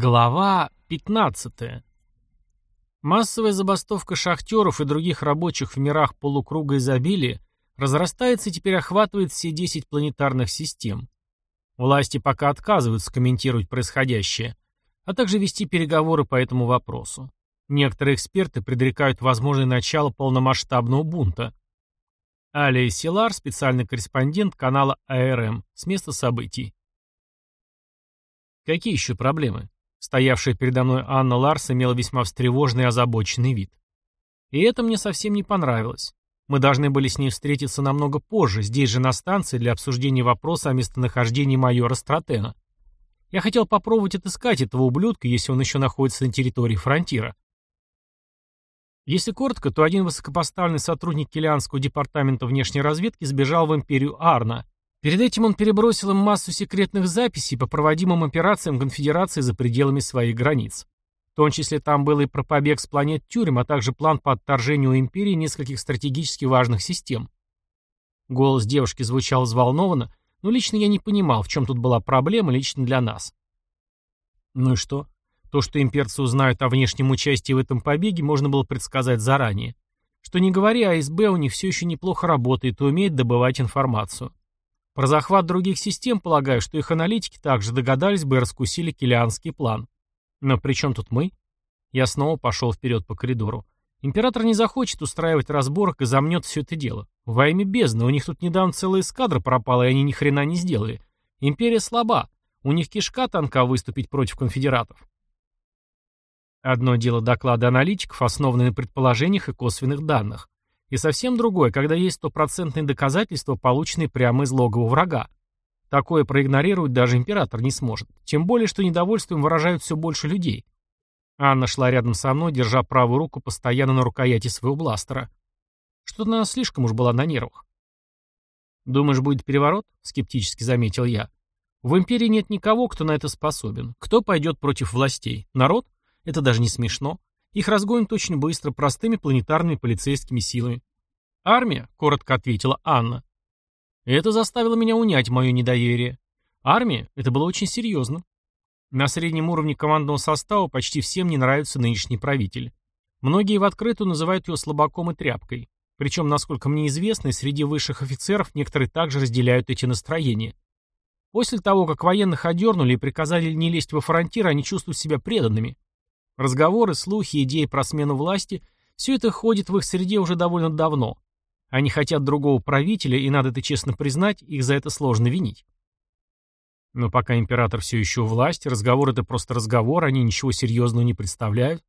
Глава 15. Массовая забастовка шахтеров и других рабочих в мирах полукруга изобилия разрастается и теперь охватывает все 10 планетарных систем. Власти пока отказываются комментировать происходящее, а также вести переговоры по этому вопросу. Некоторые эксперты предрекают возможное начало полномасштабного бунта. Алия Силар, специальный корреспондент канала АРМ, с места событий. Какие еще проблемы? Стоявшая передо мной Анна Ларс имела весьма встревоженный и озабоченный вид. И это мне совсем не понравилось. Мы должны были с ней встретиться намного позже, здесь же на станции, для обсуждения вопроса о местонахождении майора Стратена. Я хотел попробовать отыскать этого ублюдка, если он еще находится на территории фронтира. Если коротко, то один высокопоставленный сотрудник Килианского департамента внешней разведки сбежал в империю Арна, Перед этим он перебросил им массу секретных записей по проводимым операциям конфедерации за пределами своих границ. В том числе там был и про побег с планет тюрем, а также план по отторжению империи нескольких стратегически важных систем. Голос девушки звучал взволнованно, но лично я не понимал, в чем тут была проблема лично для нас. Ну и что? То, что имперцы узнают о внешнем участии в этом побеге, можно было предсказать заранее. Что не говори, АСБ у них все еще неплохо работает и умеет добывать информацию. Про захват других систем, полагаю, что их аналитики также догадались бы и раскусили килианский план. Но при чем тут мы? Я снова пошел вперед по коридору. Император не захочет устраивать разборок и замнет все это дело. Во имя бездны, у них тут недавно целая эскадра пропала, и они ни хрена не сделали. Империя слаба. У них кишка танка выступить против конфедератов. Одно дело доклады аналитиков, основанные на предположениях и косвенных данных. И совсем другое, когда есть стопроцентные доказательства, полученные прямо из логова врага. Такое проигнорировать даже император не сможет. Тем более, что недовольством выражают все больше людей. Анна шла рядом со мной, держа правую руку постоянно на рукояти своего бластера. Что-то она слишком уж была на нервах. «Думаешь, будет переворот?» — скептически заметил я. «В империи нет никого, кто на это способен. Кто пойдет против властей? Народ? Это даже не смешно. Их разгонят очень быстро, простыми планетарными полицейскими силами. «Армия», — коротко ответила Анна. Это заставило меня унять мое недоверие. Армия — это было очень серьезно. На среднем уровне командного состава почти всем не нравится нынешний правитель. Многие в открытую называют его слабаком и тряпкой. Причем, насколько мне известно, среди высших офицеров некоторые также разделяют эти настроения. После того, как военных одернули и приказали не лезть во фронтир, они чувствуют себя преданными. Разговоры, слухи, идеи про смену власти – все это ходит в их среде уже довольно давно. Они хотят другого правителя, и, надо это честно признать, их за это сложно винить. Но пока император все еще у власти, разговор — это просто разговор, они ничего серьезного не представляют.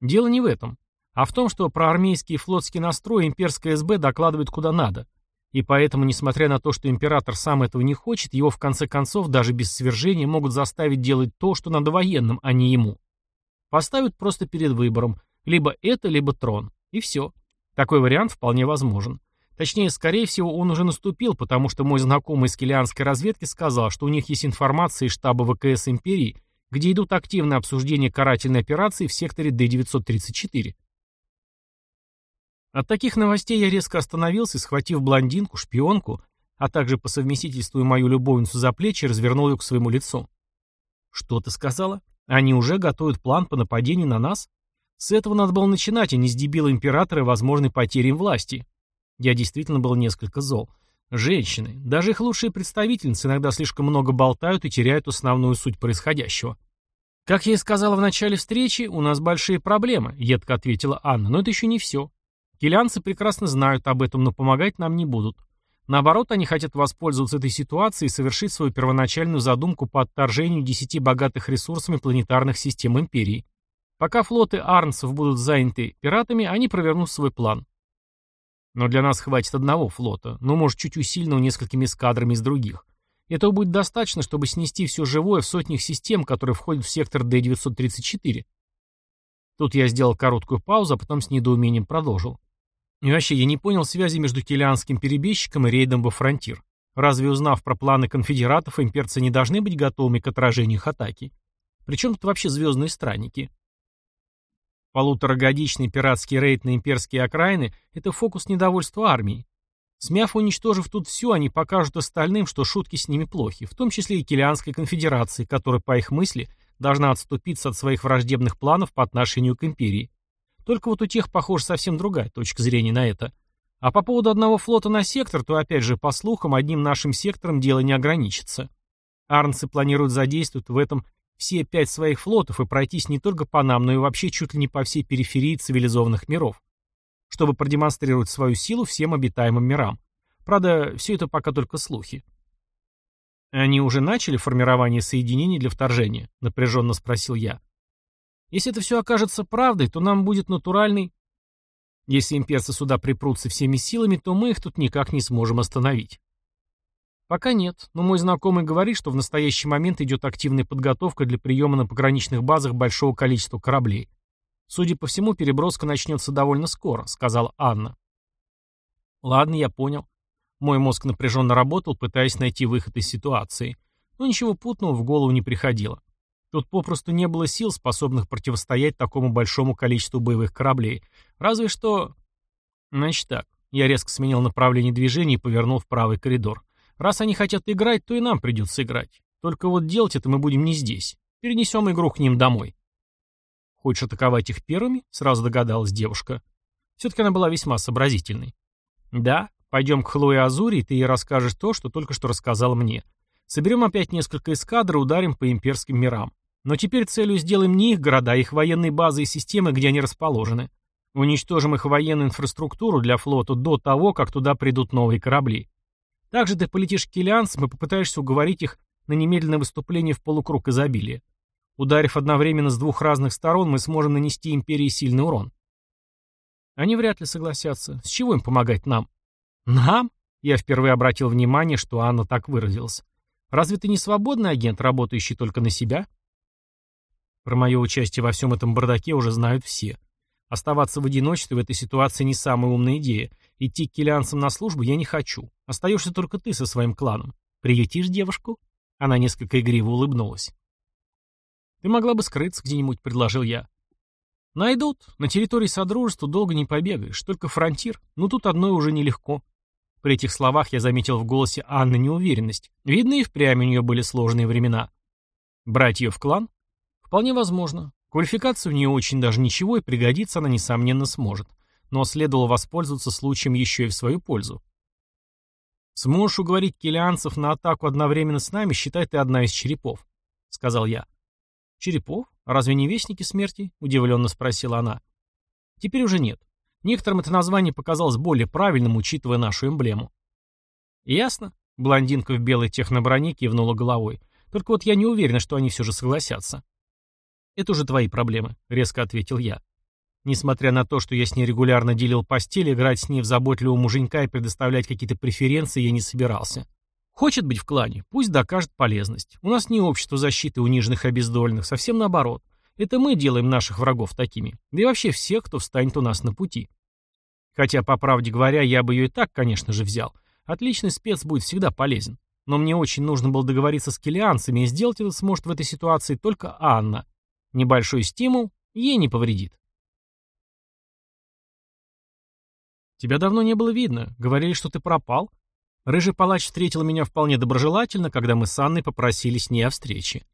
Дело не в этом, а в том, что про армейский и флотский настрой имперская СБ докладывает куда надо. И поэтому, несмотря на то, что император сам этого не хочет, его в конце концов даже без свержения могут заставить делать то, что надо военным, а не ему. Поставят просто перед выбором. Либо это, либо трон. И все. Такой вариант вполне возможен. Точнее, скорее всего, он уже наступил, потому что мой знакомый из килианской разведки сказал, что у них есть информация из штаба ВКС империи, где идут активные обсуждения карательной операции в секторе Д-934. От таких новостей я резко остановился, схватив блондинку, шпионку, а также по совместительству и мою любовницу за плечи, развернул ее к своему лицу. «Что ты сказала? Они уже готовят план по нападению на нас? С этого надо было начинать, а не с дебила императора и возможной потери им власти». Я действительно был несколько зол. Женщины, даже их лучшие представительницы, иногда слишком много болтают и теряют основную суть происходящего. «Как я и сказала в начале встречи, у нас большие проблемы», — едко ответила Анна, — «но это еще не все. Килианцы прекрасно знают об этом, но помогать нам не будут. Наоборот, они хотят воспользоваться этой ситуацией и совершить свою первоначальную задумку по отторжению десяти богатых ресурсами планетарных систем Империи. Пока флоты Арнсов будут заняты пиратами, они провернут свой план. Но для нас хватит одного флота, ну, может, чуть усиленного несколькими эскадрами из других. Этого будет достаточно, чтобы снести все живое в сотнях систем, которые входят в сектор Д-934. Тут я сделал короткую паузу, а потом с недоумением продолжил. И вообще, я не понял связи между килианским перебежчиком и рейдом во фронтир. Разве узнав про планы конфедератов, имперцы не должны быть готовыми к отражению их атаки? Причем тут вообще звездные странники? Полуторагодичный пиратский рейд на имперские окраины – это фокус недовольства армии. Смяв уничтожив тут все, они покажут остальным, что шутки с ними плохи, в том числе и Килианской конфедерации, которая, по их мысли, должна отступиться от своих враждебных планов по отношению к империи. Только вот у тех, похоже, совсем другая точка зрения на это. А по поводу одного флота на сектор, то опять же, по слухам, одним нашим сектором дело не ограничится. Арнцы планируют задействовать в этом все пять своих флотов и пройтись не только по нам, но и вообще чуть ли не по всей периферии цивилизованных миров, чтобы продемонстрировать свою силу всем обитаемым мирам. Правда, все это пока только слухи. «Они уже начали формирование соединений для вторжения?» — напряженно спросил я. «Если это все окажется правдой, то нам будет натуральный...» «Если имперцы сюда припрутся всеми силами, то мы их тут никак не сможем остановить». Пока нет, но мой знакомый говорит, что в настоящий момент идет активная подготовка для приема на пограничных базах большого количества кораблей. Судя по всему, переброска начнется довольно скоро, сказала Анна. Ладно, я понял. Мой мозг напряженно работал, пытаясь найти выход из ситуации. Но ничего путного в голову не приходило. Тут попросту не было сил, способных противостоять такому большому количеству боевых кораблей. Разве что... Значит так, я резко сменил направление движения и повернул в правый коридор. Раз они хотят играть, то и нам придется играть. Только вот делать это мы будем не здесь. Перенесем игру к ним домой. Хочешь атаковать их первыми? Сразу догадалась девушка. Все-таки она была весьма сообразительной. Да, пойдем к Хлое Азури, и ты ей расскажешь то, что только что рассказал мне. Соберем опять несколько эскадр и ударим по имперским мирам. Но теперь целью сделаем не их города, а их военные базы и системы, где они расположены. Уничтожим их военную инфраструктуру для флота до того, как туда придут новые корабли. Также ты полетишь к килианцам и попытаешься уговорить их на немедленное выступление в полукруг изобилия. Ударив одновременно с двух разных сторон, мы сможем нанести империи сильный урон. Они вряд ли согласятся. С чего им помогать нам? Нам? Я впервые обратил внимание, что Анна так выразилась. Разве ты не свободный агент, работающий только на себя? Про мое участие во всем этом бардаке уже знают все. Оставаться в одиночестве в этой ситуации не самая умная идея. Идти к килианцам на службу я не хочу. Остаешься только ты со своим кланом. Приютишь девушку?» Она несколько игриво улыбнулась. «Ты могла бы скрыться где-нибудь», — предложил я. «Найдут. На территории Содружества долго не побегаешь. Только фронтир. Ну тут одной уже нелегко». При этих словах я заметил в голосе Анны неуверенность. Видно, и впрямь у нее были сложные времена. Брать ее в клан? Вполне возможно. Квалификация у нее очень даже ничего, и пригодиться она, несомненно, сможет. Но следовало воспользоваться случаем еще и в свою пользу. «Сможешь уговорить келианцев на атаку одновременно с нами, считай ты одна из черепов», — сказал я. «Черепов? Разве не вестники смерти?» — удивленно спросила она. «Теперь уже нет. Некоторым это название показалось более правильным, учитывая нашу эмблему». «Ясно», — блондинка в белой техноброне кивнула головой. «Только вот я не уверена, что они все же согласятся». «Это уже твои проблемы», — резко ответил я. Несмотря на то, что я с ней регулярно делил постель, играть с ней в заботливого муженька и предоставлять какие-то преференции я не собирался. Хочет быть в клане, пусть докажет полезность. У нас не общество защиты униженных и обездоленных, совсем наоборот. Это мы делаем наших врагов такими. Да и вообще всех, кто встанет у нас на пути. Хотя, по правде говоря, я бы ее и так, конечно же, взял. Отличный спец будет всегда полезен. Но мне очень нужно было договориться с келианцами, и сделать это сможет в этой ситуации только Анна. Небольшой стимул ей не повредит. «Тебя давно не было видно. Говорили, что ты пропал». Рыжий палач встретил меня вполне доброжелательно, когда мы с Анной попросили с ней о встрече.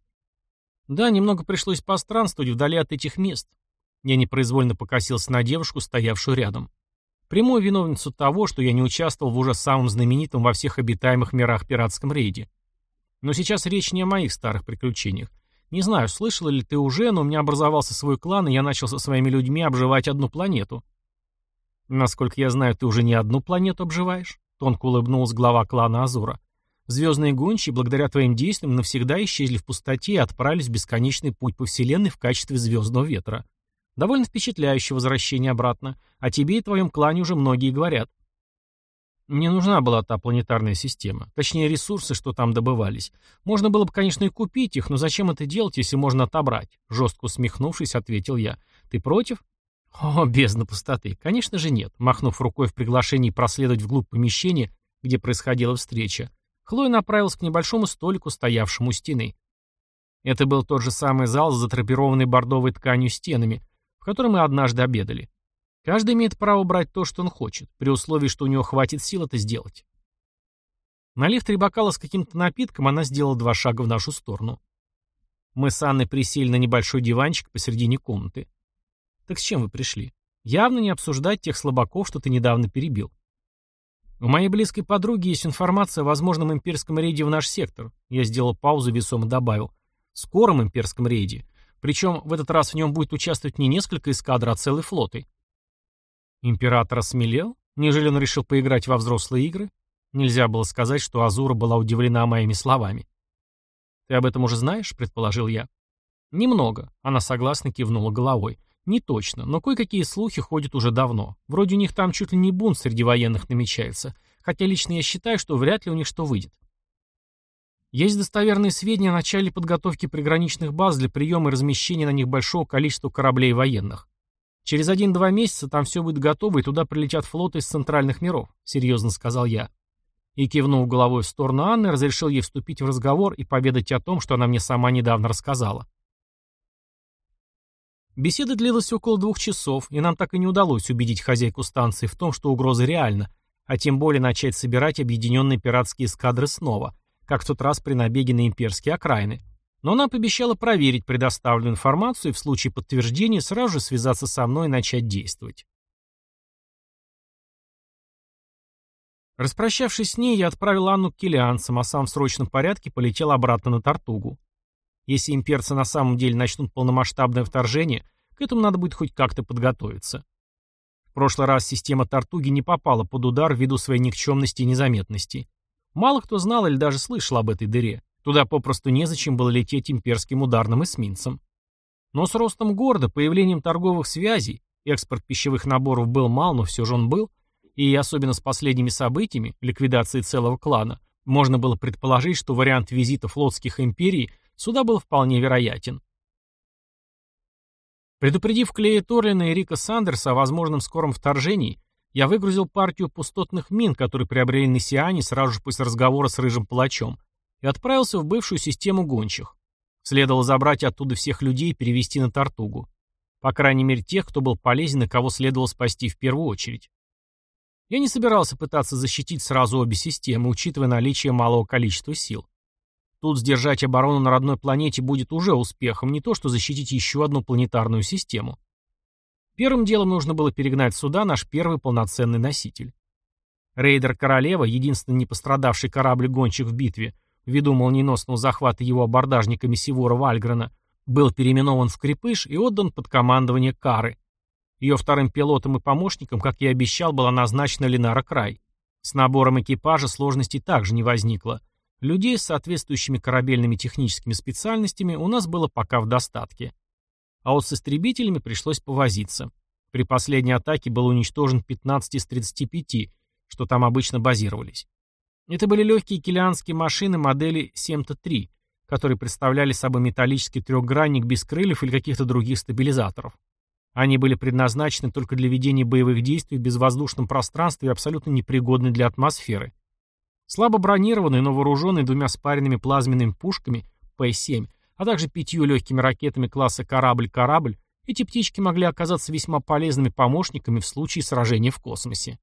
Да, немного пришлось постранствовать вдали от этих мест. Я непроизвольно покосился на девушку, стоявшую рядом. Прямую виновницу того, что я не участвовал в уже самом знаменитом во всех обитаемых мирах пиратском рейде. Но сейчас речь не о моих старых приключениях. Не знаю, слышала ли ты уже, но у меня образовался свой клан, и я начал со своими людьми обживать одну планету. Насколько я знаю, ты уже не одну планету обживаешь? Тонко улыбнулась глава клана Азура. Звездные гончие, благодаря твоим действиям, навсегда исчезли в пустоте и отправились в бесконечный путь по Вселенной в качестве звездного ветра. Довольно впечатляющее возвращение обратно. О тебе и твоем клане уже многие говорят. Мне нужна была та планетарная система. Точнее, ресурсы, что там добывались. Можно было бы, конечно, и купить их, но зачем это делать, если можно отобрать? Жестко усмехнувшись, ответил я. Ты против? О, бездна пустоты. Конечно же нет. Махнув рукой в приглашении проследовать вглубь помещения, где происходила встреча, Хлоя направилась к небольшому столику, стоявшему у стены. Это был тот же самый зал с затрапированной бордовой тканью стенами, в котором мы однажды обедали. Каждый имеет право брать то, что он хочет, при условии, что у него хватит сил это сделать. Налив три бокала с каким-то напитком, она сделала два шага в нашу сторону. Мы с Анной присели на небольшой диванчик посередине комнаты. «Так с чем вы пришли? Явно не обсуждать тех слабаков, что ты недавно перебил. У моей близкой подруги есть информация о возможном имперском рейде в наш сектор. Я сделал паузу, весомо добавил. Скором имперском рейде. Причем в этот раз в нем будет участвовать не несколько эскадр, а целой флотой. Император осмелел? Неужели он решил поиграть во взрослые игры? Нельзя было сказать, что Азура была удивлена моими словами. «Ты об этом уже знаешь?» — предположил я. «Немного», — она согласно кивнула головой. «Не точно, но кое-какие слухи ходят уже давно. Вроде у них там чуть ли не бунт среди военных намечается, хотя лично я считаю, что вряд ли у них что выйдет». Есть достоверные сведения о начале подготовки приграничных баз для приема и размещения на них большого количества кораблей военных. Через один-два месяца там все будет готово, и туда прилетят флоты из центральных миров», — серьезно сказал я. И кивнул головой в сторону Анны, разрешил ей вступить в разговор и поведать о том, что она мне сама недавно рассказала. Беседа длилась около двух часов, и нам так и не удалось убедить хозяйку станции в том, что угроза реальна, а тем более начать собирать объединенные пиратские эскадры снова, как в тот раз при набеге на имперские окраины. Но она пообещала проверить предоставленную информацию и в случае подтверждения сразу же связаться со мной и начать действовать. Распрощавшись с ней, я отправил Анну к килианцам, а сам в срочном порядке полетел обратно на Тартугу. Если имперцы на самом деле начнут полномасштабное вторжение, к этому надо будет хоть как-то подготовиться. В прошлый раз система Тартуги не попала под удар ввиду своей никчемности и незаметности. Мало кто знал или даже слышал об этой дыре. Туда попросту незачем было лететь имперским ударным эсминцем. Но с ростом города, появлением торговых связей, экспорт пищевых наборов был мал, но все же он был, и особенно с последними событиями, ликвидацией целого клана, можно было предположить, что вариант визита флотских империй сюда был вполне вероятен. Предупредив Клея Торлина и Рика Сандерса о возможном скором вторжении, я выгрузил партию пустотных мин, которые приобрели на Сиане сразу же после разговора с Рыжим Палачом, и отправился в бывшую систему гончих. Следовало забрать оттуда всех людей и перевести на Тартугу. По крайней мере, тех, кто был полезен и кого следовало спасти в первую очередь. Я не собирался пытаться защитить сразу обе системы, учитывая наличие малого количества сил. Тут сдержать оборону на родной планете будет уже успехом, не то что защитить еще одну планетарную систему. Первым делом нужно было перегнать сюда наш первый полноценный носитель. Рейдер Королева, единственный не пострадавший корабль гонщик в битве, ввиду молниеносного захвата его абордажниками Сивора Вальгрена, был переименован в Крепыш и отдан под командование Кары. Ее вторым пилотом и помощником, как я обещал, была назначена Ленара Край. С набором экипажа сложностей также не возникло. Людей с соответствующими корабельными техническими специальностями у нас было пока в достатке. А вот с истребителями пришлось повозиться. При последней атаке был уничтожен 15 из 35, что там обычно базировались. Это были легкие килианские машины модели 7Т-3, которые представляли собой металлический трехгранник без крыльев или каких-то других стабилизаторов. Они были предназначены только для ведения боевых действий в безвоздушном пространстве и абсолютно непригодны для атмосферы. Слабо бронированные, но вооруженные двумя спаренными плазменными пушками П-7, а также пятью легкими ракетами класса «Корабль-корабль», эти птички могли оказаться весьма полезными помощниками в случае сражения в космосе.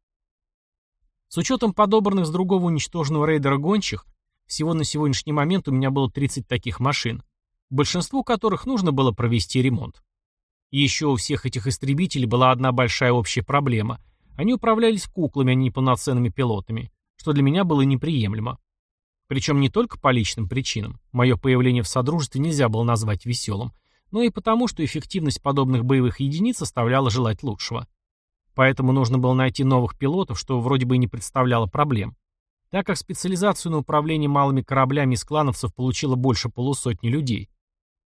С учетом подобранных с другого уничтоженного рейдера гончих, всего на сегодняшний момент у меня было 30 таких машин, большинству которых нужно было провести ремонт. Еще у всех этих истребителей была одна большая общая проблема. Они управлялись куклами, а не полноценными пилотами, что для меня было неприемлемо. Причем не только по личным причинам. Мое появление в Содружестве нельзя было назвать веселым, но и потому, что эффективность подобных боевых единиц оставляла желать лучшего. Поэтому нужно было найти новых пилотов, что вроде бы и не представляло проблем. Так как специализацию на управлении малыми кораблями из клановцев получило больше полусотни людей.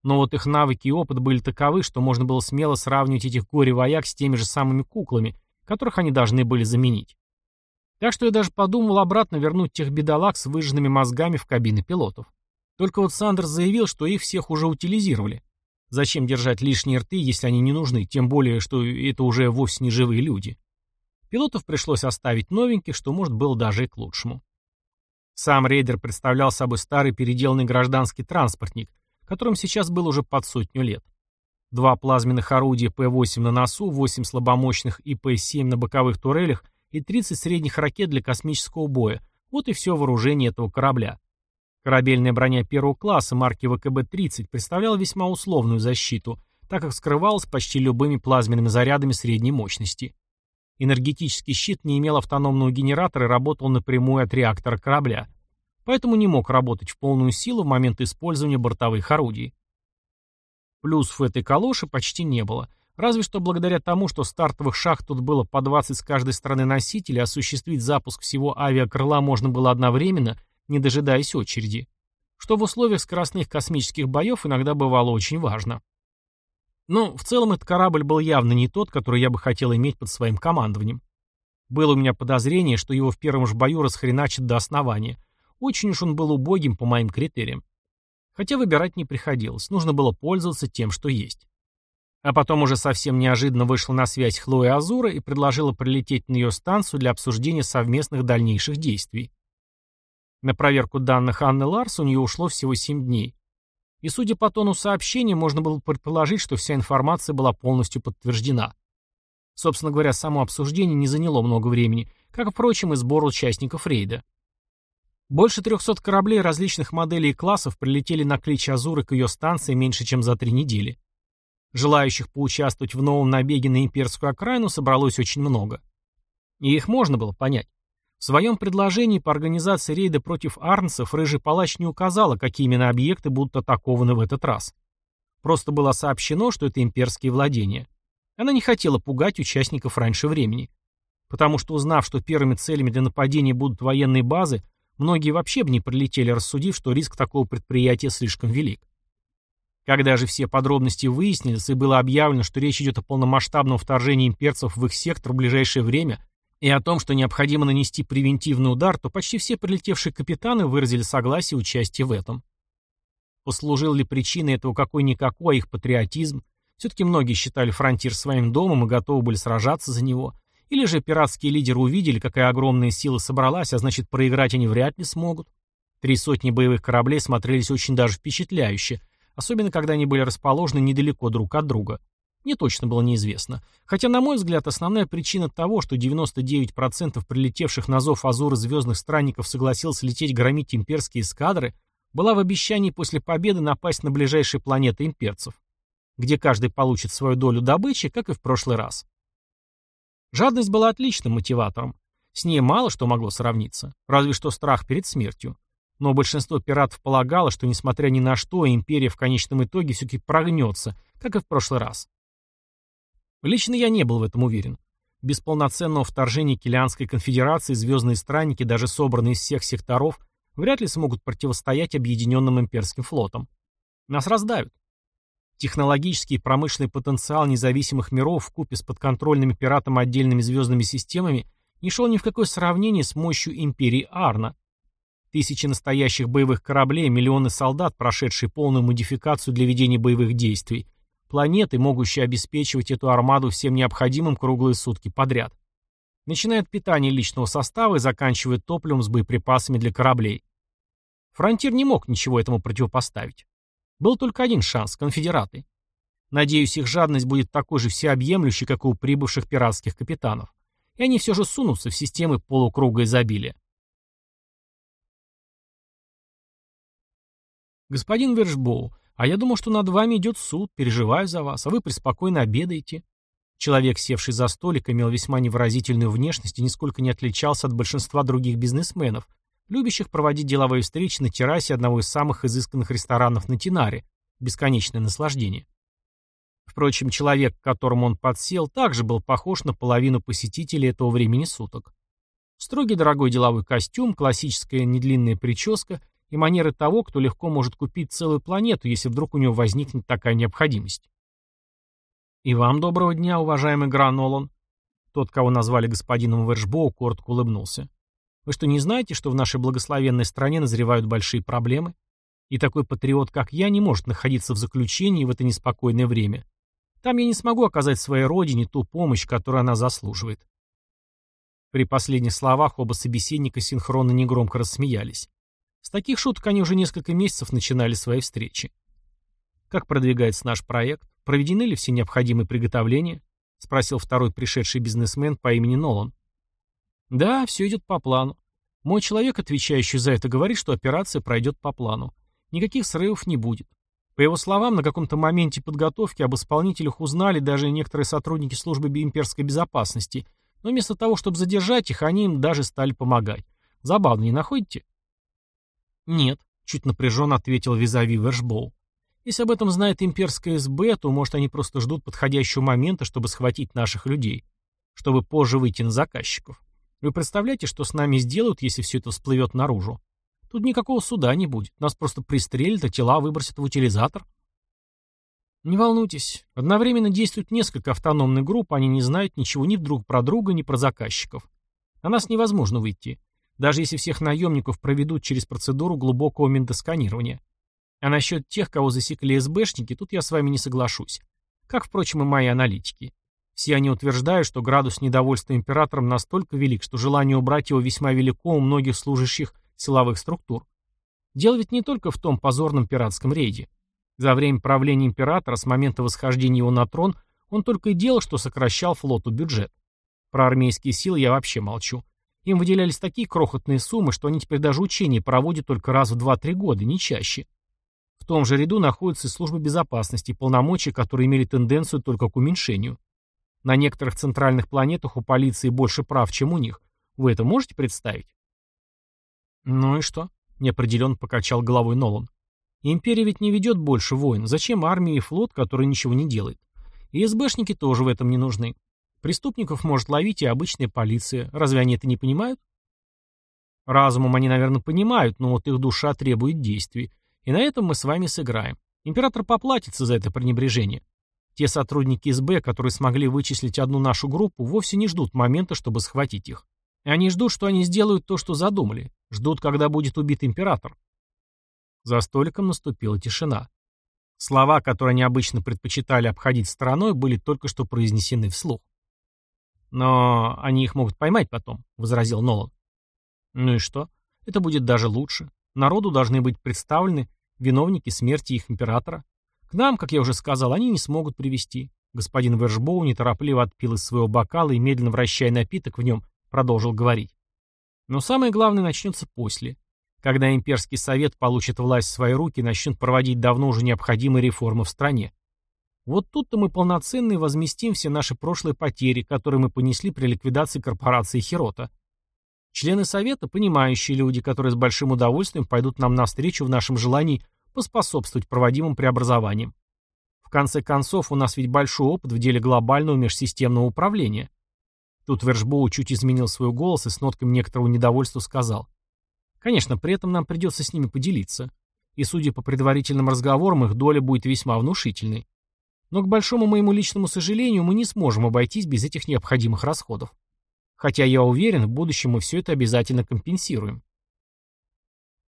Но вот их навыки и опыт были таковы, что можно было смело сравнивать этих горе-вояк с теми же самыми куклами, которых они должны были заменить. Так что я даже подумал обратно вернуть тех бедолаг с выжженными мозгами в кабины пилотов. Только вот Сандерс заявил, что их всех уже утилизировали. Зачем держать лишние рты, если они не нужны, тем более, что это уже вовсе не живые люди. Пилотов пришлось оставить новеньких, что, может, было даже и к лучшему. Сам рейдер представлял собой старый переделанный гражданский транспортник, которым сейчас был уже под сотню лет. Два плазменных орудия П-8 на носу, 8 слабомощных и П-7 на боковых турелях и 30 средних ракет для космического боя. Вот и все вооружение этого корабля. Корабельная броня первого класса марки ВКБ-30 представляла весьма условную защиту, так как скрывалась почти любыми плазменными зарядами средней мощности. Энергетический щит не имел автономного генератора и работал напрямую от реактора корабля, поэтому не мог работать в полную силу в момент использования бортовых орудий. Плюсов этой калоши почти не было, разве что благодаря тому, что стартовых шахт тут было по 20 с каждой стороны носителя, осуществить запуск всего авиакрыла можно было одновременно – не дожидаясь очереди, что в условиях скоростных космических боев иногда бывало очень важно. Но в целом этот корабль был явно не тот, который я бы хотел иметь под своим командованием. Было у меня подозрение, что его в первом же бою расхреначат до основания. Очень уж он был убогим по моим критериям. Хотя выбирать не приходилось, нужно было пользоваться тем, что есть. А потом уже совсем неожиданно вышла на связь Хлоя Азура и предложила прилететь на ее станцию для обсуждения совместных дальнейших действий. На проверку данных Анны Ларс у нее ушло всего 7 дней. И судя по тону сообщения, можно было предположить, что вся информация была полностью подтверждена. Собственно говоря, само обсуждение не заняло много времени, как, впрочем, и сбор участников рейда. Больше 300 кораблей различных моделей и классов прилетели на клич Азуры к ее станции меньше, чем за три недели. Желающих поучаствовать в новом набеге на имперскую окраину собралось очень много. И их можно было понять. В своем предложении по организации рейда против арнцев Рыжий Палач не указала, какие именно объекты будут атакованы в этот раз. Просто было сообщено, что это имперские владения. Она не хотела пугать участников раньше времени. Потому что узнав, что первыми целями для нападения будут военные базы, многие вообще бы не прилетели, рассудив, что риск такого предприятия слишком велик. Когда же все подробности выяснились и было объявлено, что речь идет о полномасштабном вторжении имперцев в их сектор в ближайшее время, и о том, что необходимо нанести превентивный удар, то почти все прилетевшие капитаны выразили согласие участия в этом. Послужил ли причиной этого какой-никакой, а их патриотизм? Все-таки многие считали фронтир своим домом и готовы были сражаться за него. Или же пиратские лидеры увидели, какая огромная сила собралась, а значит проиграть они вряд ли смогут. Три сотни боевых кораблей смотрелись очень даже впечатляюще, особенно когда они были расположены недалеко друг от друга. Мне точно было неизвестно. Хотя, на мой взгляд, основная причина того, что 99% прилетевших на зов Азура звездных странников согласился лететь громить имперские эскадры, была в обещании после победы напасть на ближайшие планеты имперцев, где каждый получит свою долю добычи, как и в прошлый раз. Жадность была отличным мотиватором. С ней мало что могло сравниться, разве что страх перед смертью. Но большинство пиратов полагало, что, несмотря ни на что, империя в конечном итоге все-таки прогнется, как и в прошлый раз. Лично я не был в этом уверен. Без полноценного вторжения Килианской конфедерации звездные странники, даже собранные из всех секторов, вряд ли смогут противостоять объединенным имперским флотам. Нас раздавят. Технологический и промышленный потенциал независимых миров в купе с подконтрольными пиратам отдельными звездными системами не шел ни в какое сравнение с мощью империи Арна. Тысячи настоящих боевых кораблей, миллионы солдат, прошедшие полную модификацию для ведения боевых действий, планеты, могущие обеспечивать эту армаду всем необходимым круглые сутки подряд. Начиная от питания личного состава и заканчивая топливом с боеприпасами для кораблей. Фронтир не мог ничего этому противопоставить. Был только один шанс – конфедераты. Надеюсь, их жадность будет такой же всеобъемлющей, как и у прибывших пиратских капитанов. И они все же сунутся в системы полукруга изобилия. Господин Вершбоу, а я думал, что над вами идет суд, переживаю за вас, а вы преспокойно обедаете. Человек, севший за столик, имел весьма невыразительную внешность и нисколько не отличался от большинства других бизнесменов, любящих проводить деловые встречи на террасе одного из самых изысканных ресторанов на Тинаре. Бесконечное наслаждение. Впрочем, человек, к которому он подсел, также был похож на половину посетителей этого времени суток. Строгий дорогой деловой костюм, классическая недлинная прическа и манеры того, кто легко может купить целую планету, если вдруг у него возникнет такая необходимость. И вам доброго дня, уважаемый Гранолон. Тот, кого назвали господином Вершбоу, коротко улыбнулся. Вы что, не знаете, что в нашей благословенной стране назревают большие проблемы? И такой патриот, как я, не может находиться в заключении в это неспокойное время. Там я не смогу оказать своей родине ту помощь, которую она заслуживает. При последних словах оба собеседника синхронно негромко рассмеялись. Таких шуток они уже несколько месяцев начинали свои встречи. Как продвигается наш проект? проведены ли все необходимые приготовления?» — спросил второй пришедший бизнесмен по имени Нолан. «Да, все идет по плану. Мой человек, отвечающий за это, говорит, что операция пройдет по плану. Никаких срывов не будет. По его словам, на каком-то моменте подготовки об исполнителях узнали даже некоторые сотрудники службы имперской безопасности, но вместо того, чтобы задержать их, они им даже стали помогать. Забавно, не находите? Нет, чуть напряженно ответил визави Вершбоу. Если об этом знает имперская СБ, то, может, они просто ждут подходящего момента, чтобы схватить наших людей, чтобы позже выйти на заказчиков. Вы представляете, что с нами сделают, если все это всплывет наружу? Тут никакого суда не будет. Нас просто пристрелят, а тела выбросят в утилизатор. Не волнуйтесь. Одновременно действуют несколько автономных групп, они не знают ничего ни друг про друга, ни про заказчиков. На нас невозможно выйти, даже если всех наемников проведут через процедуру глубокого ментосканирования. А насчет тех, кого засекли СБшники, тут я с вами не соглашусь. Как, впрочем, и мои аналитики. Все они утверждают, что градус недовольства императором настолько велик, что желание убрать его весьма велико у многих служащих силовых структур. Дело ведь не только в том позорном пиратском рейде. За время правления императора, с момента восхождения его на трон, он только и делал, что сокращал флоту бюджет. Про армейские силы я вообще молчу. Им выделялись такие крохотные суммы, что они теперь даже учения проводят только раз в 2-3 года, не чаще. В том же ряду находятся службы безопасности, полномочия, которые имели тенденцию только к уменьшению. На некоторых центральных планетах у полиции больше прав, чем у них. Вы это можете представить? «Ну и что?» — неопределенно покачал головой Нолан. «Империя ведь не ведет больше войн. Зачем армия и флот, который ничего не делает? И СБшники тоже в этом не нужны. Преступников может ловить и обычная полиция. Разве они это не понимают?» Разумом они, наверное, понимают, но вот их душа требует действий. И на этом мы с вами сыграем. Император поплатится за это пренебрежение. Те сотрудники СБ, которые смогли вычислить одну нашу группу, вовсе не ждут момента, чтобы схватить их. И они ждут, что они сделают то, что задумали. Ждут, когда будет убит император. За столиком наступила тишина. Слова, которые они обычно предпочитали обходить стороной, были только что произнесены вслух. «Но они их могут поймать потом», — возразил Нолан. «Ну и что? Это будет даже лучше. Народу должны быть представлены виновники смерти их императора. К нам, как я уже сказал, они не смогут привести. Господин Вершбоу неторопливо отпил из своего бокала и, медленно вращая напиток в нем, продолжил говорить. Но самое главное начнется после. Когда имперский совет получит власть в свои руки и начнет проводить давно уже необходимые реформы в стране. Вот тут-то мы полноценно и возместим все наши прошлые потери, которые мы понесли при ликвидации корпорации Хирота. Члены совета – понимающие люди, которые с большим удовольствием пойдут нам навстречу в нашем желании поспособствовать проводимым преобразованиям. В конце концов, у нас ведь большой опыт в деле глобального межсистемного управления. Тут Вершбоу чуть изменил свой голос и с нотками некоторого недовольства сказал. Конечно, при этом нам придется с ними поделиться. И, судя по предварительным разговорам, их доля будет весьма внушительной. Но, к большому моему личному сожалению, мы не сможем обойтись без этих необходимых расходов. Хотя я уверен, в будущем мы все это обязательно компенсируем.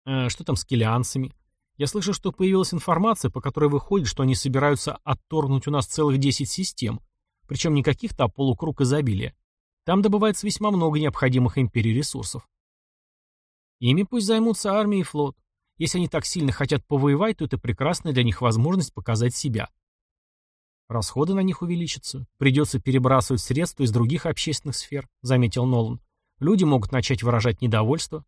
Э, что там с келианцами? Я слышу, что появилась информация, по которой выходит, что они собираются отторгнуть у нас целых 10 систем, причем не каких-то, а полукруг изобилия. Там добывается весьма много необходимых империи ресурсов. Ими пусть займутся армия и флот. Если они так сильно хотят повоевать, то это прекрасная для них возможность показать себя. Расходы на них увеличатся. Придется перебрасывать средства из других общественных сфер, заметил Нолан. Люди могут начать выражать недовольство.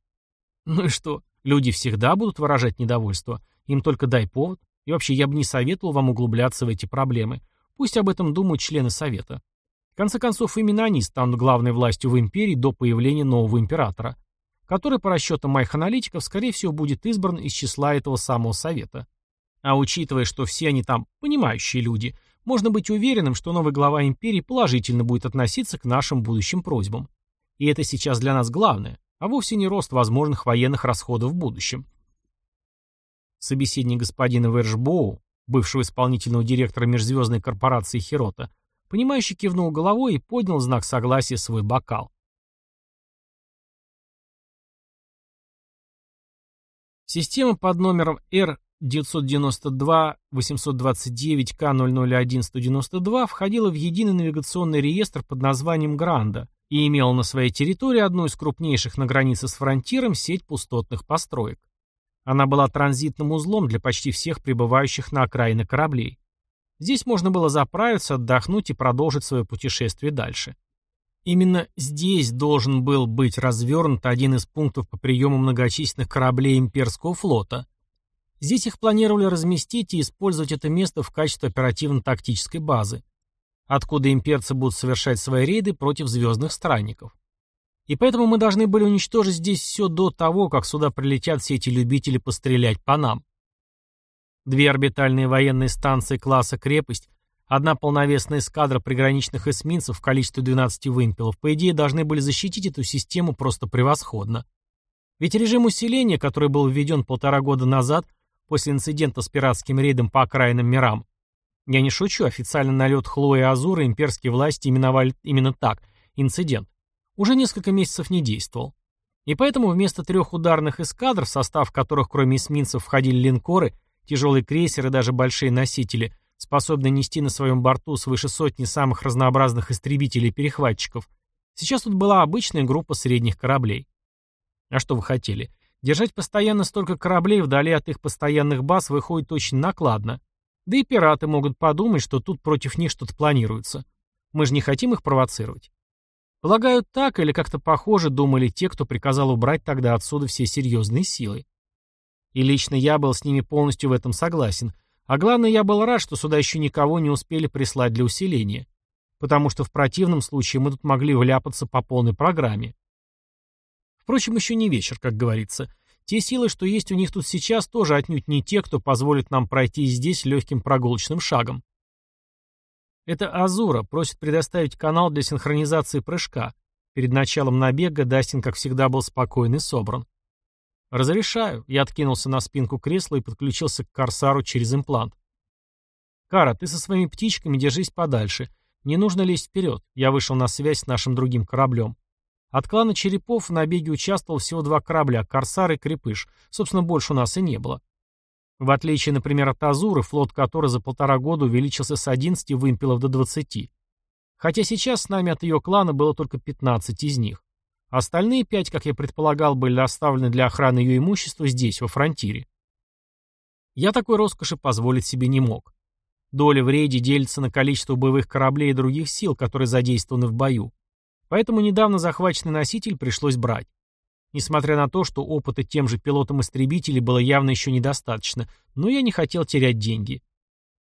Ну и что? Люди всегда будут выражать недовольство. Им только дай повод. И вообще, я бы не советовал вам углубляться в эти проблемы. Пусть об этом думают члены Совета. В конце концов, именно они станут главной властью в империи до появления нового императора, который, по расчетам моих аналитиков, скорее всего, будет избран из числа этого самого Совета. А учитывая, что все они там понимающие люди, можно быть уверенным, что новый глава империи положительно будет относиться к нашим будущим просьбам. И это сейчас для нас главное, а вовсе не рост возможных военных расходов в будущем. Собеседник господина Вершбоу, бывшего исполнительного директора межзвездной корпорации Хирота, Понимающий кивнул головой и поднял знак согласия свой бокал. Система под номером R992-829К001-192 входила в единый навигационный реестр под названием Гранда и имела на своей территории одну из крупнейших на границе с фронтиром сеть пустотных построек. Она была транзитным узлом для почти всех прибывающих на окраины кораблей. Здесь можно было заправиться, отдохнуть и продолжить свое путешествие дальше. Именно здесь должен был быть развернут один из пунктов по приему многочисленных кораблей имперского флота. Здесь их планировали разместить и использовать это место в качестве оперативно-тактической базы, откуда имперцы будут совершать свои рейды против звездных странников. И поэтому мы должны были уничтожить здесь все до того, как сюда прилетят все эти любители пострелять по нам. Две орбитальные военные станции класса «Крепость», одна полновесная эскадра приграничных эсминцев в количестве 12 вымпелов, по идее, должны были защитить эту систему просто превосходно. Ведь режим усиления, который был введен полтора года назад, после инцидента с пиратским рейдом по окраинным мирам, я не шучу, официально налет Хлои и Азура имперские власти именовали именно так – инцидент, уже несколько месяцев не действовал. И поэтому вместо трех ударных эскадр, в состав которых кроме эсминцев входили линкоры, тяжелые крейсеры и даже большие носители, способные нести на своем борту свыше сотни самых разнообразных истребителей и перехватчиков, сейчас тут была обычная группа средних кораблей. А что вы хотели? Держать постоянно столько кораблей вдали от их постоянных баз выходит очень накладно. Да и пираты могут подумать, что тут против них что-то планируется. Мы же не хотим их провоцировать. Полагаю, так или как-то похоже думали те, кто приказал убрать тогда отсюда все серьезные силы. И лично я был с ними полностью в этом согласен. А главное, я был рад, что сюда еще никого не успели прислать для усиления. Потому что в противном случае мы тут могли вляпаться по полной программе. Впрочем, еще не вечер, как говорится. Те силы, что есть у них тут сейчас, тоже отнюдь не те, кто позволит нам пройти здесь легким прогулочным шагом. Это Азура просит предоставить канал для синхронизации прыжка. Перед началом набега Дастин, как всегда, был спокоен и собран. «Разрешаю». Я откинулся на спинку кресла и подключился к Корсару через имплант. «Кара, ты со своими птичками держись подальше. Не нужно лезть вперед. Я вышел на связь с нашим другим кораблем. От клана Черепов в набеге участвовал всего два корабля — Корсар и Крепыш. Собственно, больше у нас и не было. В отличие, например, от Азуры, флот которой за полтора года увеличился с 11 вымпелов до 20. Хотя сейчас с нами от ее клана было только 15 из них. Остальные пять, как я предполагал, были оставлены для охраны ее имущества здесь, во фронтире. Я такой роскоши позволить себе не мог. Доля в рейде делится на количество боевых кораблей и других сил, которые задействованы в бою. Поэтому недавно захваченный носитель пришлось брать. Несмотря на то, что опыта тем же пилотам истребителей было явно еще недостаточно, но я не хотел терять деньги.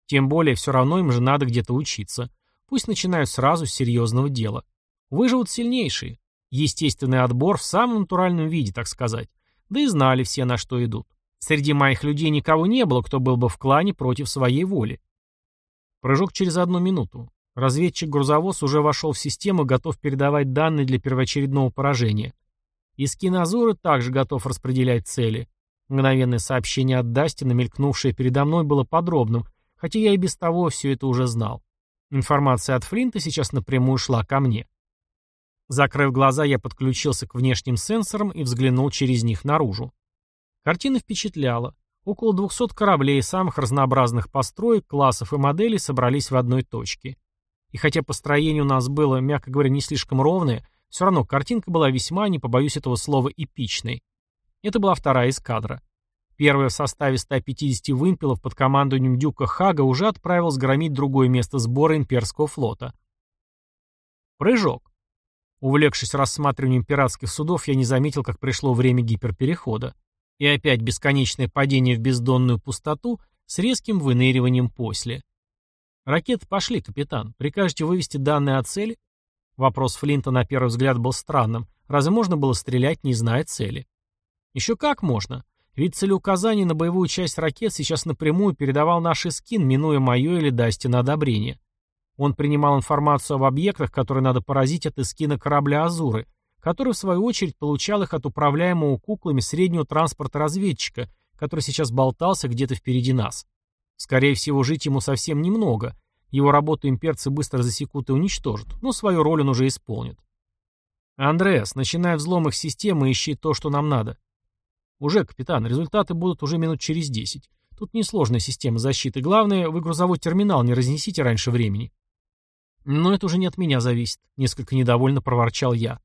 Тем более, все равно им же надо где-то учиться. Пусть начинают сразу с серьезного дела. Выживут сильнейшие. Естественный отбор в самом натуральном виде, так сказать. Да и знали все, на что идут. Среди моих людей никого не было, кто был бы в клане против своей воли. Прыжок через одну минуту. Разведчик-грузовоз уже вошел в систему готов передавать данные для первоочередного поражения. Из кинозуры также готов распределять цели. Мгновенное сообщение от Дастина, мелькнувшее передо мной, было подробным, хотя я и без того все это уже знал. Информация от Флинта сейчас напрямую шла ко мне. Закрыв глаза, я подключился к внешним сенсорам и взглянул через них наружу. Картина впечатляла. Около 200 кораблей самых разнообразных построек, классов и моделей собрались в одной точке. И хотя построение у нас было, мягко говоря, не слишком ровное, все равно картинка была весьма, не побоюсь этого слова, эпичной. Это была вторая эскадра. Первая в составе 150 вымпелов под командованием Дюка Хага уже отправилась громить другое место сбора имперского флота. Прыжок. Увлекшись рассматриванием пиратских судов, я не заметил, как пришло время гиперперехода. И опять бесконечное падение в бездонную пустоту с резким выныриванием после. «Ракеты пошли, капитан. Прикажете вывести данные о цели?» Вопрос Флинта на первый взгляд был странным. Разве можно было стрелять, не зная цели? Еще как можно. Ведь целеуказание на боевую часть ракет сейчас напрямую передавал наш Искин, минуя мое или Дастина одобрение. Он принимал информацию об объектах, которые надо поразить от эскина корабля «Азуры», который, в свою очередь, получал их от управляемого куклами среднего транспорта разведчика, который сейчас болтался где-то впереди нас. Скорее всего, жить ему совсем немного. Его работу имперцы быстро засекут и уничтожат, но свою роль он уже исполнит. «Андреас, начинай взлом их системы и ищи то, что нам надо». «Уже, капитан, результаты будут уже минут через десять. Тут несложная система защиты. Главное, вы грузовой терминал не разнесите раньше времени». «Но это уже не от меня зависит», — несколько недовольно проворчал я.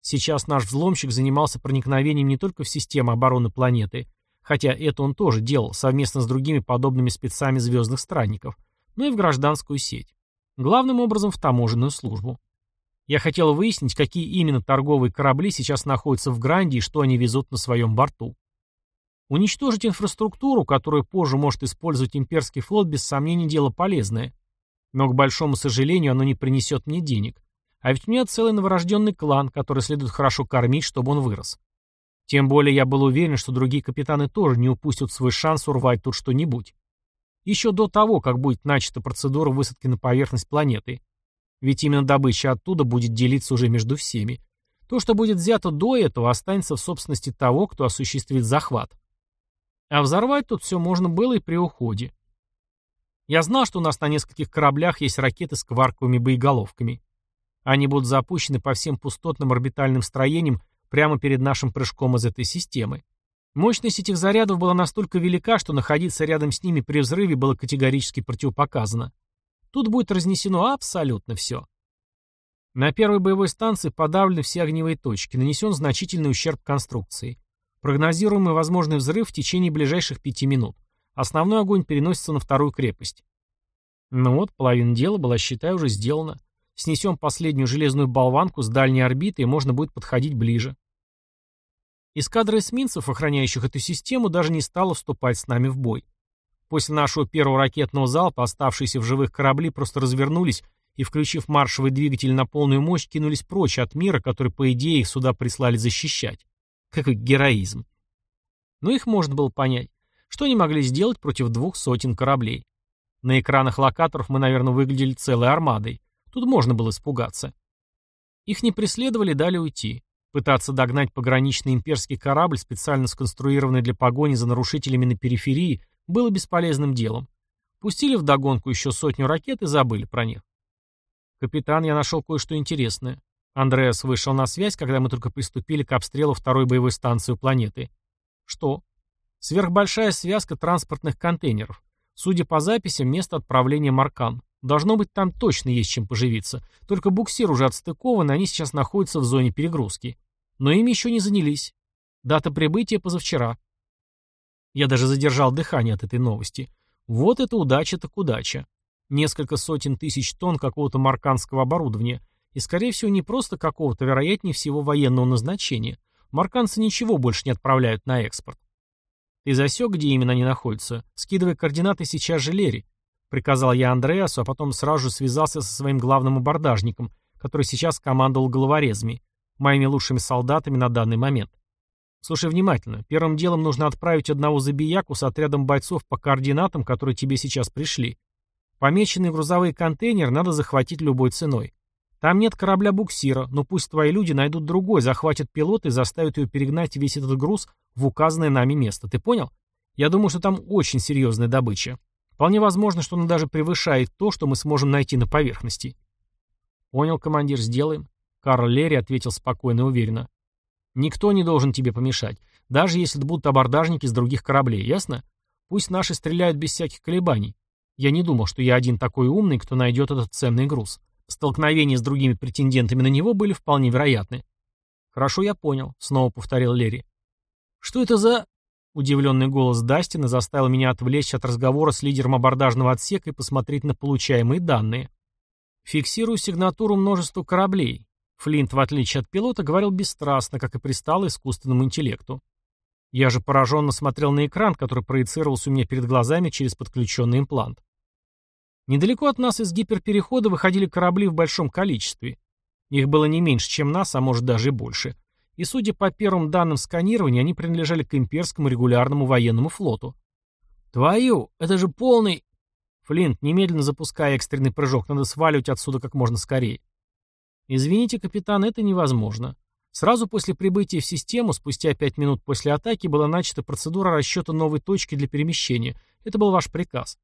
Сейчас наш взломщик занимался проникновением не только в систему обороны планеты, хотя это он тоже делал совместно с другими подобными спецами звездных странников, но и в гражданскую сеть. Главным образом в таможенную службу. Я хотел выяснить, какие именно торговые корабли сейчас находятся в Гранде и что они везут на своем борту. Уничтожить инфраструктуру, которую позже может использовать имперский флот, без сомнений дело полезное. Но, к большому сожалению, оно не принесет мне денег. А ведь у меня целый новорожденный клан, который следует хорошо кормить, чтобы он вырос. Тем более я был уверен, что другие капитаны тоже не упустят свой шанс урвать тут что-нибудь. Еще до того, как будет начата процедура высадки на поверхность планеты. Ведь именно добыча оттуда будет делиться уже между всеми. То, что будет взято до этого, останется в собственности того, кто осуществит захват. А взорвать тут все можно было и при уходе. Я знал, что у нас на нескольких кораблях есть ракеты с кварковыми боеголовками. Они будут запущены по всем пустотным орбитальным строениям прямо перед нашим прыжком из этой системы. Мощность этих зарядов была настолько велика, что находиться рядом с ними при взрыве было категорически противопоказано. Тут будет разнесено абсолютно все. На первой боевой станции подавлены все огневые точки, нанесен значительный ущерб конструкции. Прогнозируемый возможный взрыв в течение ближайших пяти минут. Основной огонь переносится на вторую крепость. Ну вот, половина дела была, считай, уже сделана. Снесем последнюю железную болванку с дальней орбиты, и можно будет подходить ближе. Эскадра эсминцев, охраняющих эту систему, даже не стала вступать с нами в бой. После нашего первого ракетного залпа оставшиеся в живых корабли просто развернулись и, включив маршевый двигатель на полную мощь, кинулись прочь от мира, который, по идее, их сюда прислали защищать. Какой героизм. Но их можно было понять. Что они могли сделать против двух сотен кораблей? На экранах локаторов мы, наверное, выглядели целой армадой. Тут можно было испугаться. Их не преследовали, дали уйти. Пытаться догнать пограничный имперский корабль, специально сконструированный для погони за нарушителями на периферии, было бесполезным делом. Пустили в догонку еще сотню ракет и забыли про них. «Капитан, я нашел кое-что интересное». Андреас вышел на связь, когда мы только приступили к обстрелу второй боевой станции у планеты. «Что?» «Сверхбольшая связка транспортных контейнеров. Судя по записям, место отправления Маркан. Должно быть, там точно есть чем поживиться. Только буксир уже отстыкован, и они сейчас находятся в зоне перегрузки. Но ими еще не занялись. Дата прибытия позавчера. Я даже задержал дыхание от этой новости. Вот это удача так удача. Несколько сотен тысяч тонн какого-то марканского оборудования. И, скорее всего, не просто какого-то, вероятнее всего, военного назначения. Марканцы ничего больше не отправляют на экспорт. Ты засек, где именно они находятся? Скидывай координаты сейчас же Лере. Приказал я Андреасу, а потом сразу же связался со своим главным абордажником, который сейчас командовал головорезами, моими лучшими солдатами на данный момент. Слушай внимательно. Первым делом нужно отправить одного забияку с отрядом бойцов по координатам, которые тебе сейчас пришли. Помеченные грузовые контейнеры надо захватить любой ценой. Там нет корабля-буксира, но пусть твои люди найдут другой, захватят пилота и заставят ее перегнать весь этот груз в указанное нами место. Ты понял? Я думаю, что там очень серьезная добыча. Вполне возможно, что он даже превышает то, что мы сможем найти на поверхности. Понял, командир, сделаем. Карл Лерри ответил спокойно и уверенно. Никто не должен тебе помешать, даже если это будут абордажники с других кораблей, ясно? Пусть наши стреляют без всяких колебаний. Я не думал, что я один такой умный, кто найдет этот ценный груз. Столкновения с другими претендентами на него были вполне вероятны. «Хорошо, я понял», — снова повторил Лерри. «Что это за...» Удивленный голос Дастина заставил меня отвлечься от разговора с лидером абордажного отсека и посмотреть на получаемые данные. Фиксирую сигнатуру множества кораблей. Флинт, в отличие от пилота, говорил бесстрастно, как и пристало искусственному интеллекту. Я же пораженно смотрел на экран, который проецировался у меня перед глазами через подключенный имплант. Недалеко от нас из гиперперехода выходили корабли в большом количестве. Их было не меньше, чем нас, а может даже и больше и, судя по первым данным сканирования, они принадлежали к имперскому регулярному военному флоту. «Твою! Это же полный...» «Флинт, немедленно запускай экстренный прыжок, надо сваливать отсюда как можно скорее». «Извините, капитан, это невозможно. Сразу после прибытия в систему, спустя пять минут после атаки, была начата процедура расчета новой точки для перемещения. Это был ваш приказ».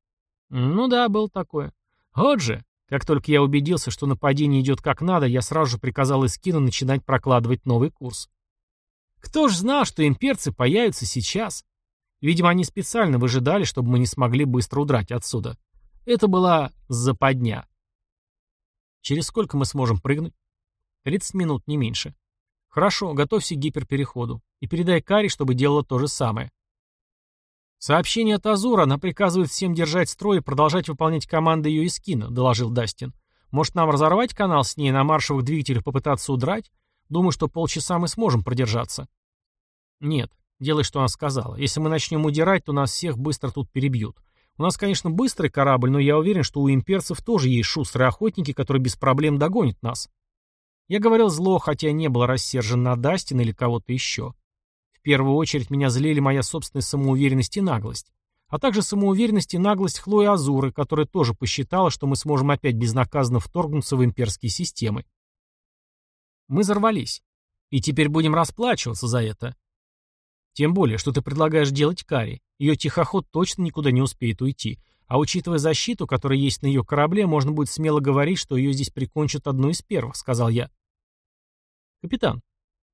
«Ну да, был такое». «Вот же! Как только я убедился, что нападение идет как надо, я сразу же приказал Искину начинать прокладывать новый курс. Кто ж знал, что имперцы появятся сейчас? Видимо, они специально выжидали, чтобы мы не смогли быстро удрать отсюда. Это была западня. Через сколько мы сможем прыгнуть? 30 минут, не меньше. Хорошо, готовься к гиперпереходу. И передай Кари, чтобы делала то же самое. «Сообщение от Азура, она приказывает всем держать строй и продолжать выполнять команды ее эскина», — доложил Дастин. «Может, нам разорвать канал с ней, на маршевых двигателях попытаться удрать? Думаю, что полчаса мы сможем продержаться». «Нет, делай, что она сказала. Если мы начнем удирать, то нас всех быстро тут перебьют. У нас, конечно, быстрый корабль, но я уверен, что у имперцев тоже есть шустрые охотники, которые без проблем догонят нас». Я говорил зло, хотя не был рассержен на Дастина или кого-то еще. В первую очередь меня злили моя собственная самоуверенность и наглость. А также самоуверенность и наглость Хлои Азуры, которая тоже посчитала, что мы сможем опять безнаказанно вторгнуться в имперские системы. Мы взорвались. И теперь будем расплачиваться за это. Тем более, что ты предлагаешь делать Кари. Ее тихоход точно никуда не успеет уйти. А учитывая защиту, которая есть на ее корабле, можно будет смело говорить, что ее здесь прикончат одной из первых, сказал я. Капитан,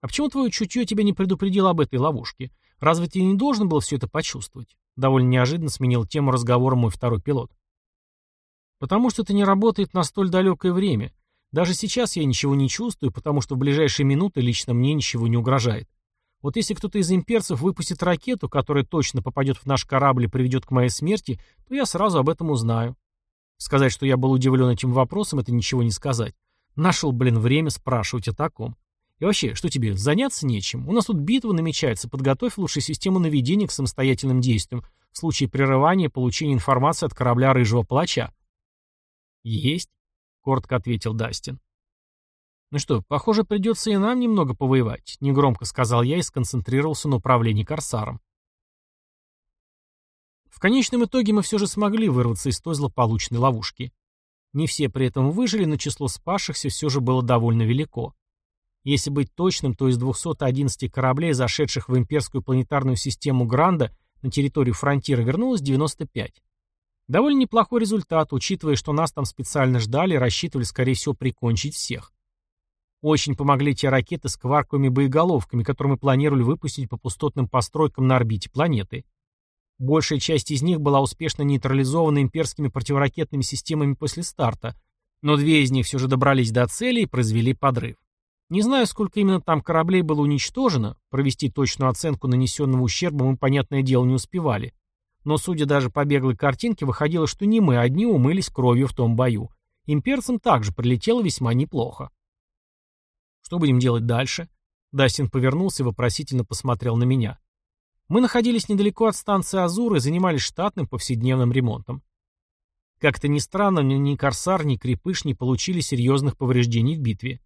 «А почему твое чутье тебя не предупредило об этой ловушке? Разве ты не должен был все это почувствовать?» Довольно неожиданно сменил тему разговора мой второй пилот. «Потому что это не работает на столь далекое время. Даже сейчас я ничего не чувствую, потому что в ближайшие минуты лично мне ничего не угрожает. Вот если кто-то из имперцев выпустит ракету, которая точно попадет в наш корабль и приведет к моей смерти, то я сразу об этом узнаю. Сказать, что я был удивлен этим вопросом, это ничего не сказать. Нашел, блин, время спрашивать о таком. И вообще, что тебе, заняться нечем? У нас тут битва намечается, подготовь лучше систему наведения к самостоятельным действиям в случае прерывания получения информации от корабля Рыжего Плача. Есть, коротко ответил Дастин. Ну что, похоже, придется и нам немного повоевать, негромко сказал я и сконцентрировался на управлении корсаром. В конечном итоге мы все же смогли вырваться из той злополучной ловушки. Не все при этом выжили, но число спасшихся все же было довольно велико. Если быть точным, то из 211 кораблей, зашедших в имперскую планетарную систему Гранда, на территорию фронтира вернулось 95. Довольно неплохой результат, учитывая, что нас там специально ждали и рассчитывали, скорее всего, прикончить всех. Очень помогли те ракеты с кварковыми боеголовками, которые мы планировали выпустить по пустотным постройкам на орбите планеты. Большая часть из них была успешно нейтрализована имперскими противоракетными системами после старта, но две из них все же добрались до цели и произвели подрыв. Не знаю, сколько именно там кораблей было уничтожено, провести точную оценку нанесенного ущерба мы, понятное дело, не успевали. Но, судя даже по беглой картинке, выходило, что не мы одни умылись кровью в том бою. Имперцам также прилетело весьма неплохо. Что будем делать дальше? Дастин повернулся и вопросительно посмотрел на меня. Мы находились недалеко от станции Азур и занимались штатным повседневным ремонтом. Как-то ни странно, ни Корсар, ни Крепыш не получили серьезных повреждений в битве.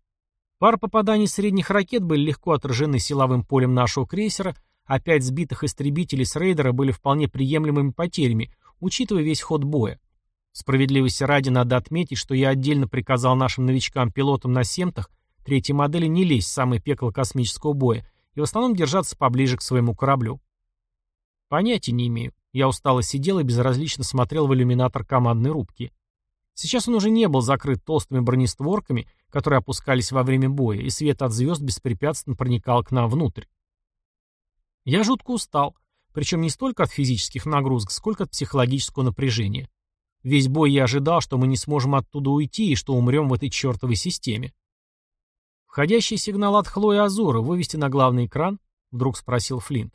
Пара попаданий средних ракет были легко отражены силовым полем нашего крейсера, а пять сбитых истребителей с рейдера были вполне приемлемыми потерями, учитывая весь ход боя. Справедливости ради надо отметить, что я отдельно приказал нашим новичкам-пилотам на семтах третьей модели не лезть в самое пекло космического боя и в основном держаться поближе к своему кораблю. Понятия не имею. Я устало сидел и безразлично смотрел в иллюминатор командной рубки. Сейчас он уже не был закрыт толстыми бронестворками, которые опускались во время боя, и свет от звезд беспрепятственно проникал к нам внутрь. Я жутко устал, причем не столько от физических нагрузок, сколько от психологического напряжения. Весь бой я ожидал, что мы не сможем оттуда уйти и что умрем в этой чертовой системе. «Входящий сигнал от Хлои Азура вывести на главный экран?» — вдруг спросил Флинт.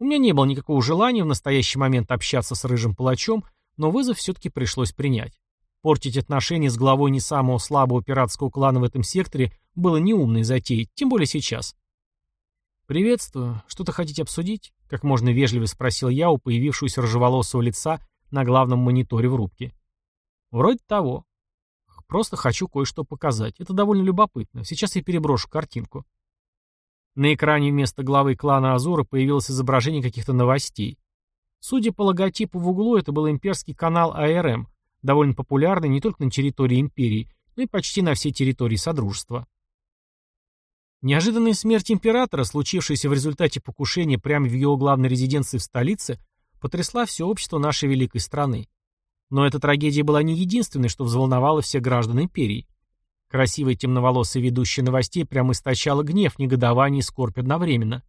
У меня не было никакого желания в настоящий момент общаться с рыжим палачом, но вызов все-таки пришлось принять. Портить отношения с главой не самого слабого пиратского клана в этом секторе было неумной затеей, тем более сейчас. «Приветствую. Что-то хотите обсудить?» — как можно вежливо спросил я у появившегося рыжеволосого лица на главном мониторе в рубке. «Вроде того. Просто хочу кое-что показать. Это довольно любопытно. Сейчас я переброшу картинку». На экране вместо главы клана Азура появилось изображение каких-то новостей. Судя по логотипу в углу, это был имперский канал АРМ, довольно популярный не только на территории империи, но и почти на всей территории Содружества. Неожиданная смерть императора, случившаяся в результате покушения прямо в его главной резиденции в столице, потрясла все общество нашей великой страны. Но эта трагедия была не единственной, что взволновало всех граждан империи. Красивая темноволосая ведущая новостей прямо источала гнев, негодование и скорбь одновременно.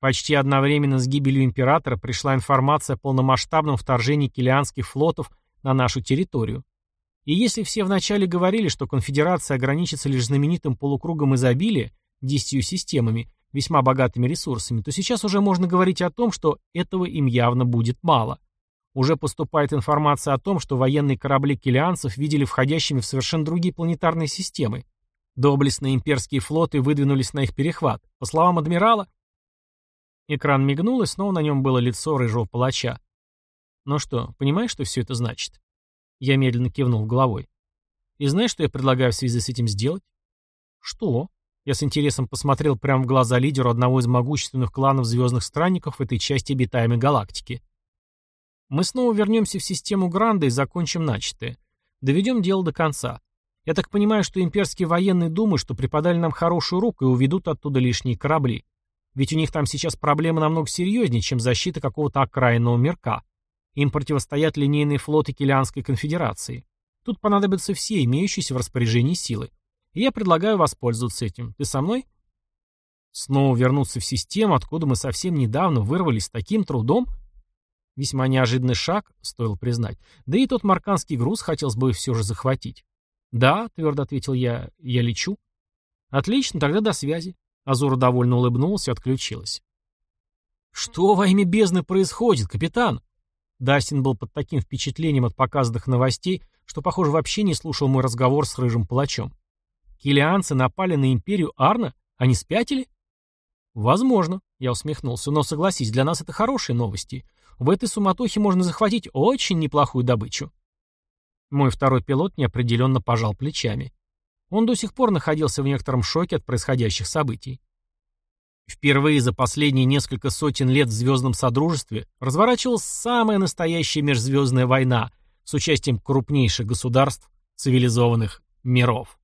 Почти одновременно с гибелью императора пришла информация о полномасштабном вторжении килианских флотов на нашу территорию. И если все вначале говорили, что конфедерация ограничится лишь знаменитым полукругом изобилия, десятью системами, весьма богатыми ресурсами, то сейчас уже можно говорить о том, что этого им явно будет мало. Уже поступает информация о том, что военные корабли килианцев видели входящими в совершенно другие планетарные системы. Доблестные имперские флоты выдвинулись на их перехват. По словам адмирала... Экран мигнул, и снова на нем было лицо рыжего палача. «Ну что, понимаешь, что все это значит?» Я медленно кивнул головой. «И знаешь, что я предлагаю в связи с этим сделать?» «Что?» Я с интересом посмотрел прямо в глаза лидеру одного из могущественных кланов звездных странников в этой части обитаемой галактики. Мы снова вернемся в систему Гранда и закончим начатое. Доведем дело до конца. Я так понимаю, что имперские военные думают, что преподали нам хорошую руку и уведут оттуда лишние корабли. Ведь у них там сейчас проблемы намного серьезнее, чем защита какого-то окраинного мирка. Им противостоят линейные флоты Килианской конфедерации. Тут понадобятся все имеющиеся в распоряжении силы. И я предлагаю воспользоваться этим. Ты со мной? Снова вернуться в систему, откуда мы совсем недавно вырвались с таким трудом? Весьма неожиданный шаг, стоило признать. Да и тот марканский груз хотелось бы все же захватить. «Да», — твердо ответил я, — «я лечу». «Отлично, тогда до связи». Азура довольно улыбнулась и отключилась. «Что во имя бездны происходит, капитан?» Дастин был под таким впечатлением от показанных новостей, что, похоже, вообще не слушал мой разговор с рыжим палачом. Килианцы напали на империю Арна? Они спятили? Возможно, я усмехнулся, но согласись, для нас это хорошие новости. В этой суматохе можно захватить очень неплохую добычу. Мой второй пилот неопределенно пожал плечами. Он до сих пор находился в некотором шоке от происходящих событий. Впервые за последние несколько сотен лет в Звездном Содружестве разворачивалась самая настоящая межзвездная война с участием крупнейших государств цивилизованных миров.